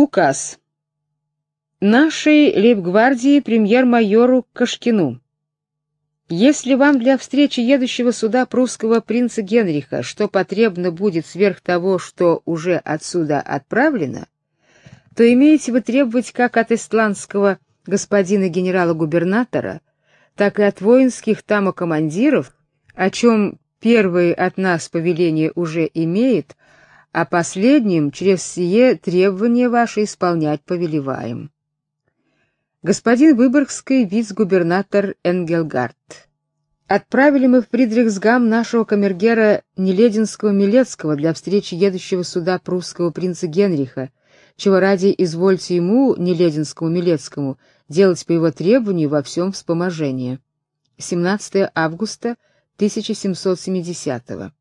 Указ. Нашей лейб-гвардии премьер-майору Кашкину. Если вам для встречи едущего сюда прусского принца Генриха что потребно будет сверх того, что уже отсюда отправлено, то имеете вы требовать как от эстландского господина генерала-губернатора, так и от воинских там командиров, о чем первый от нас повеление уже имеет, а последним через сие требование ваше исполнять повелеваем. Господин Выборгский вице-губернатор Энгельгард. Отправили мы в Фридрихсгам нашего камергера Нелединского-Милецкого для встречи едущего сюда прусского принца Генриха, чего ради извольте ему, Нелединскому-Милецкому, делать по его требованию во всем вспоможение. 17 августа 1770 -го.